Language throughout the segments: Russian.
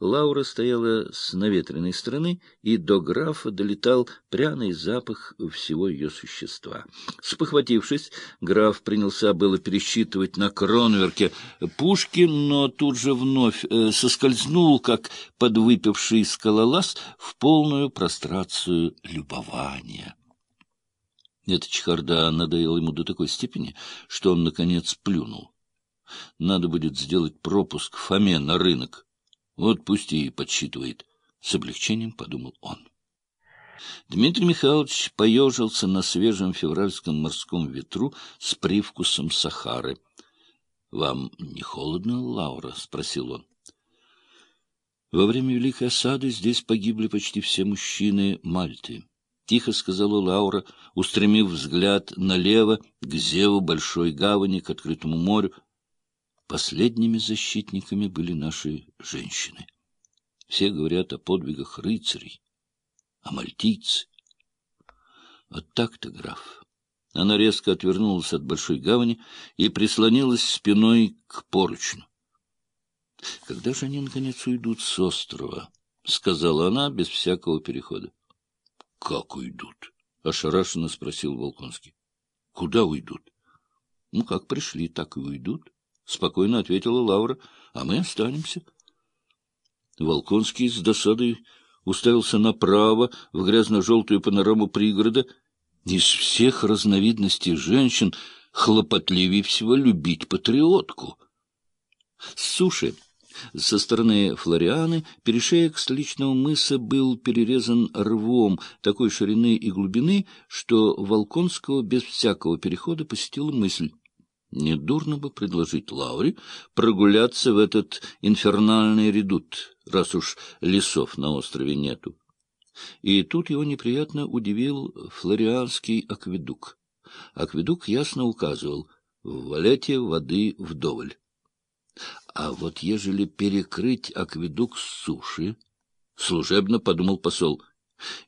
Лаура стояла с наветренной стороны, и до графа долетал пряный запах всего ее существа. Спохватившись, граф принялся было пересчитывать на кронверке пушки, но тут же вновь э, соскользнул, как подвыпивший скалолаз, в полную прострацию любования. Эта чехарда надоела ему до такой степени, что он, наконец, плюнул. Надо будет сделать пропуск Фоме на рынок. Вот пусть и подсчитывает. С облегчением подумал он. Дмитрий Михайлович поежился на свежем февральском морском ветру с привкусом Сахары. — Вам не холодно, Лаура? — спросил он. Во время Великой осады здесь погибли почти все мужчины Мальты. — тихо сказала Лаура, устремив взгляд налево, к зеву большой гавани, к открытому морю. Последними защитниками были наши женщины. Все говорят о подвигах рыцарей, а мальтийцы. Вот так-то, граф. Она резко отвернулась от большой гавани и прислонилась спиной к поручню. — Когда же они, наконец, уйдут с острова? — сказала она без всякого перехода. — Как уйдут? — ошарашенно спросил Волконский. — Куда уйдут? — Ну, как пришли, так и уйдут. — спокойно ответила Лаура. — А мы останемся. Волконский с досадой уставился направо, в грязно-желтую панораму пригорода. Из всех разновидностей женщин хлопотливее всего любить патриотку. С суши со стороны Флорианы перешеек столичного мыса был перерезан рвом такой ширины и глубины, что Волконского без всякого перехода посетила мысль. Недурно бы предложить Лауре прогуляться в этот инфернальный редут, раз уж лесов на острове нету. И тут его неприятно удивил флорианский акведук. Акведук ясно указывал — в валете воды вдоволь. А вот ежели перекрыть акведук с суши, служебно подумал посол,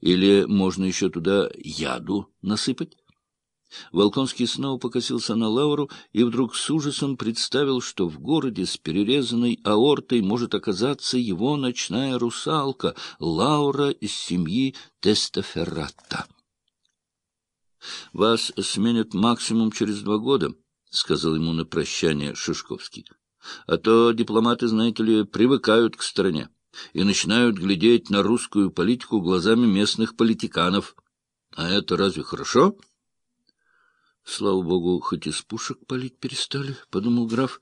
или можно еще туда яду насыпать? Волконский снова покосился на Лауру и вдруг с ужасом представил, что в городе с перерезанной аортой может оказаться его ночная русалка, Лаура из семьи Тестоферратта. — Вас сменят максимум через два года, — сказал ему на прощание Шишковский. — А то дипломаты, знаете ли, привыкают к стране и начинают глядеть на русскую политику глазами местных политиканов. А это разве хорошо? — Слава богу, хоть из пушек палить перестали, — подумал граф.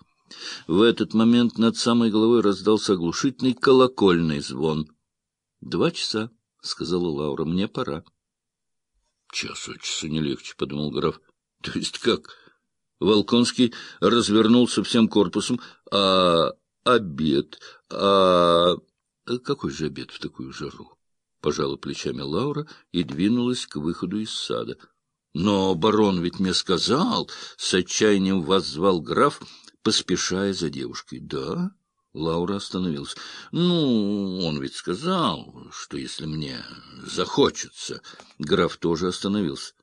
В этот момент над самой головой раздался оглушительный колокольный звон. — Два часа, — сказала Лаура, — мне пора. — Час от часу не легче, — подумал граф. — То есть как? Волконский развернулся всем корпусом. А обед? А какой же обед в такую жару? Пожала плечами Лаура и двинулась к выходу из сада. — но барон ведь мне сказал, — с отчаянием воззвал граф, поспешая за девушкой. — Да? Лаура остановилась. — Ну, он ведь сказал, что если мне захочется... Граф тоже остановился.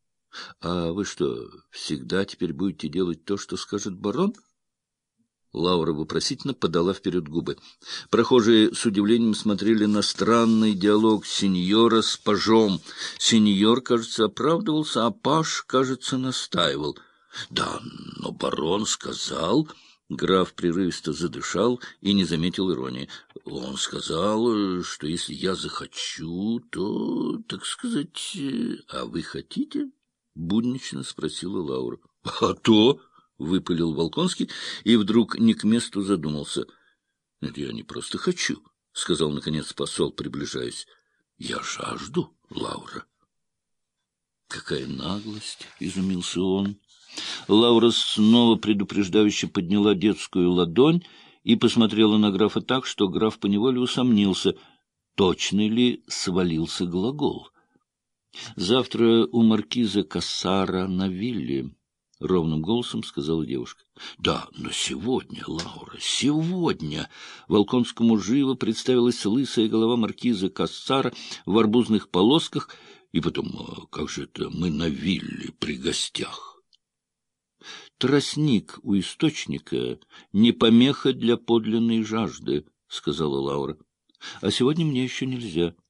— А вы что, всегда теперь будете делать то, что скажет барон? — Лаура вопросительно подала вперед губы. Прохожие с удивлением смотрели на странный диалог сеньора с пажом. Сеньор, кажется, оправдывался, а паж, кажется, настаивал. — Да, но барон сказал... Граф прерывисто задышал и не заметил иронии. Он сказал, что если я захочу, то, так сказать... — А вы хотите? — буднично спросила Лаура. — А то! Выпалил Волконский и вдруг не к месту задумался. — Это я не просто хочу, — сказал, наконец, посол, приближаясь. — Я жажду, Лаура. — Какая наглость! — изумился он. Лаура снова предупреждающе подняла детскую ладонь и посмотрела на графа так, что граф поневоле усомнился, точно ли свалился глагол. — Завтра у маркиза Кассара на вилле. — ровным голосом сказала девушка. — Да, но сегодня, Лаура, сегодня! Волконскому живо представилась лысая голова маркиза Кассара в арбузных полосках, и потом, а как же это мы на вилле при гостях? Тростник у источника — не помеха для подлинной жажды, — сказала Лаура. — А сегодня мне еще нельзя. —